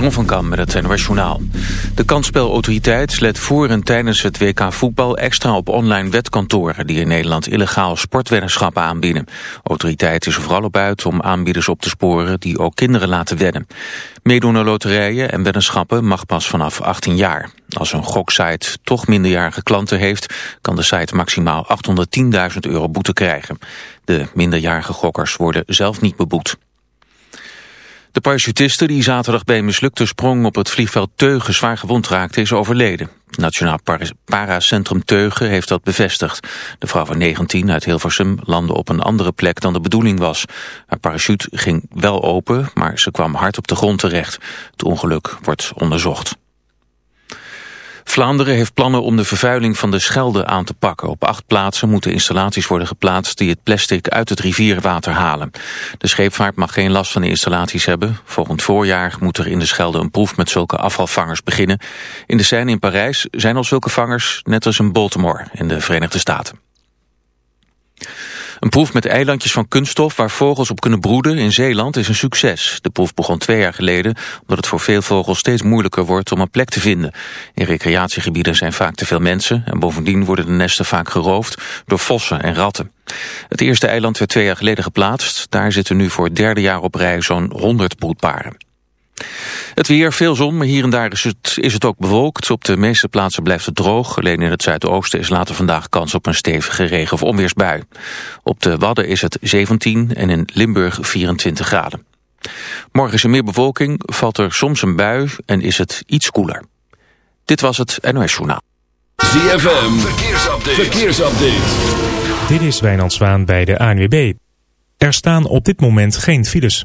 Jeroen van Kam met het NOS. De kansspelautoriteit let voor en tijdens het WK voetbal extra op online wetkantoren die in Nederland illegaal sportweddenschappen aanbieden. Autoriteit is er vooral op uit om aanbieders op te sporen die ook kinderen laten wedden. Meedoen aan loterijen en weddenschappen mag pas vanaf 18 jaar. Als een goksite toch minderjarige klanten heeft, kan de site maximaal 810.000 euro boete krijgen. De minderjarige gokkers worden zelf niet beboet. De parachutiste die zaterdag bij een mislukte sprong op het vliegveld Teugen zwaar gewond raakte is overleden. Het Nationaal Paracentrum Teugen heeft dat bevestigd. De vrouw van 19 uit Hilversum landde op een andere plek dan de bedoeling was. Haar parachute ging wel open, maar ze kwam hard op de grond terecht. Het ongeluk wordt onderzocht. Vlaanderen heeft plannen om de vervuiling van de Schelde aan te pakken. Op acht plaatsen moeten installaties worden geplaatst die het plastic uit het rivierwater halen. De scheepvaart mag geen last van de installaties hebben. Volgend voorjaar moet er in de Schelde een proef met zulke afvalvangers beginnen. In de Seine in Parijs zijn al zulke vangers, net als in Baltimore in de Verenigde Staten. Een proef met eilandjes van kunststof waar vogels op kunnen broeden in Zeeland is een succes. De proef begon twee jaar geleden omdat het voor veel vogels steeds moeilijker wordt om een plek te vinden. In recreatiegebieden zijn vaak te veel mensen en bovendien worden de nesten vaak geroofd door vossen en ratten. Het eerste eiland werd twee jaar geleden geplaatst. Daar zitten nu voor het derde jaar op rij zo'n 100 broedparen. Het weer, veel zon, maar hier en daar is het, is het ook bewolkt. Op de meeste plaatsen blijft het droog. Alleen in het zuidoosten is later vandaag kans op een stevige regen- of onweersbui. Op de Wadden is het 17 en in Limburg 24 graden. Morgen is er meer bewolking, valt er soms een bui en is het iets koeler. Dit was het NOS Journaal. ZFM, verkeersupdate. verkeersupdate. Dit is Wijnand Zwaan bij de ANWB. Er staan op dit moment geen files.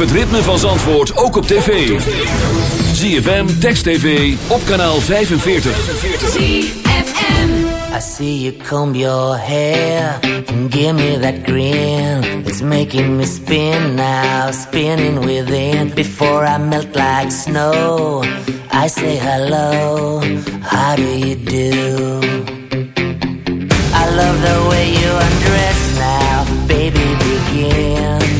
Het ritme van Zandvoort ook op tv. ZFM, Text TV, op kanaal 45. I see you comb your hair and give me that grin. It's making me spin now, spinning within. Before I melt like snow, I say hello. How do you do? I love the way you undress now, baby. Begin.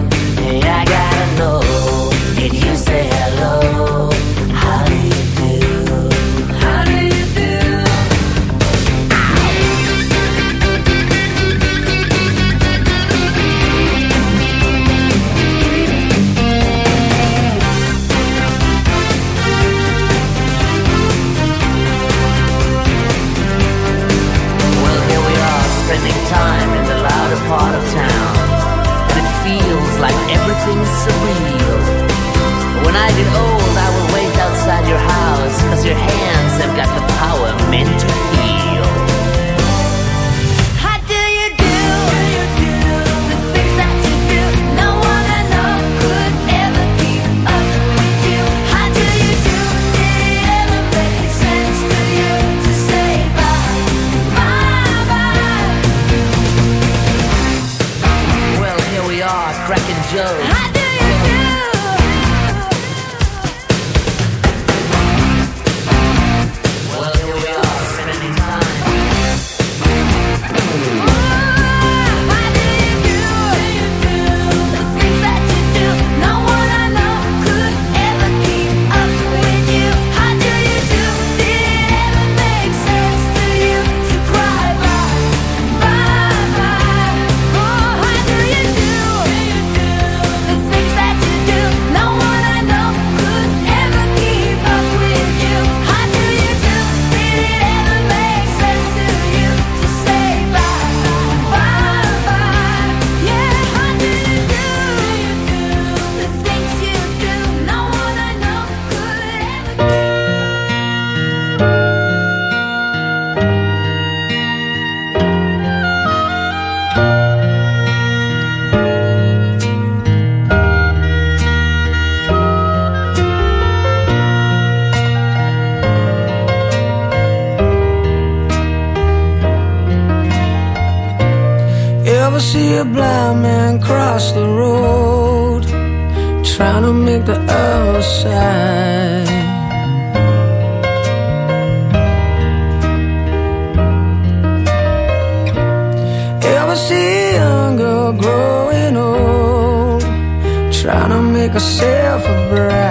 trying to make the outside. Ever see a young girl growing old, trying to make herself a bride.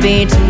Be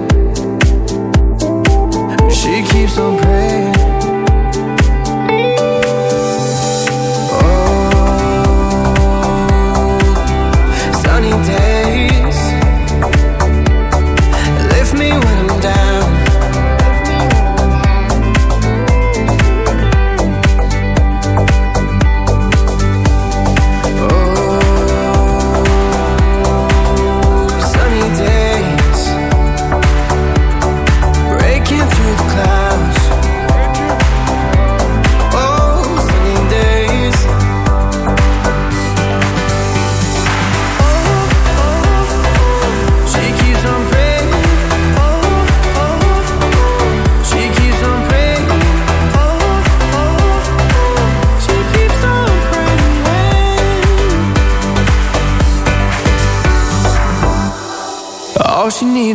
On praying.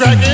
track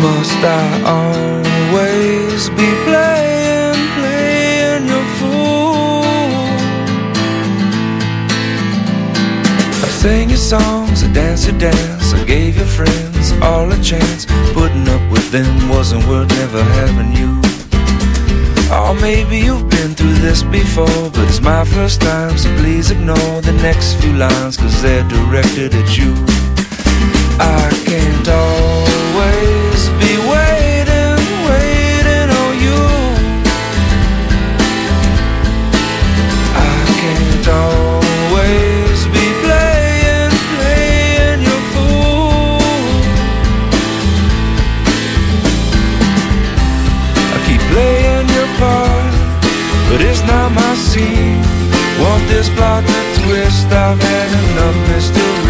Must I always be playing, playing your fool? I sang your songs, I danced your dance, I gave your friends all a chance. Putting up with them wasn't worth never having you. Or maybe you've been through this before, but it's my first time, so please ignore the next few lines, cause they're directed at you. I can't always this plot to twist? I've had enough mystery.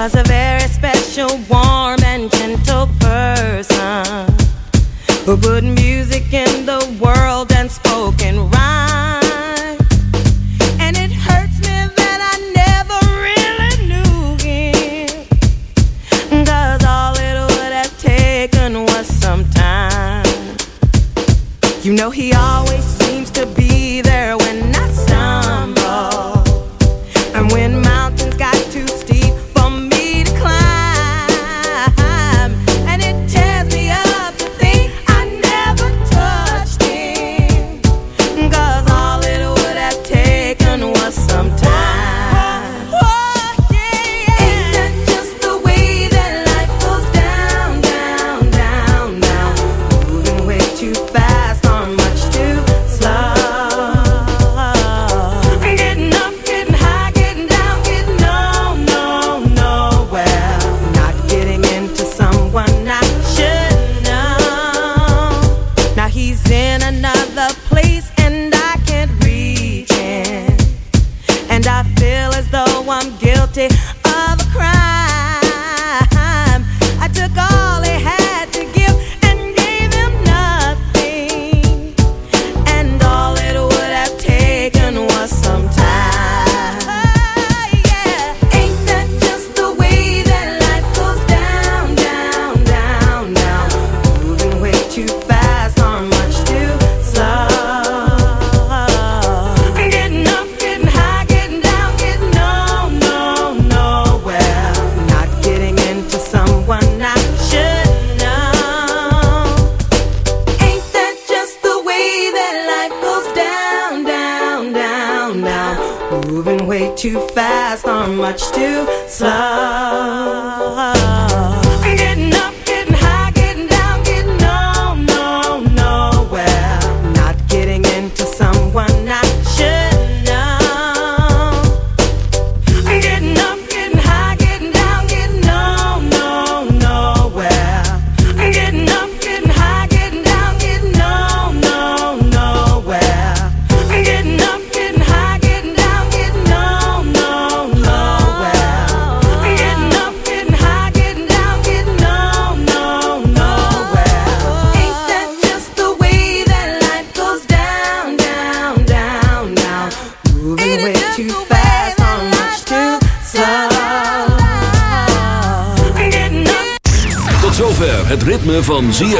He was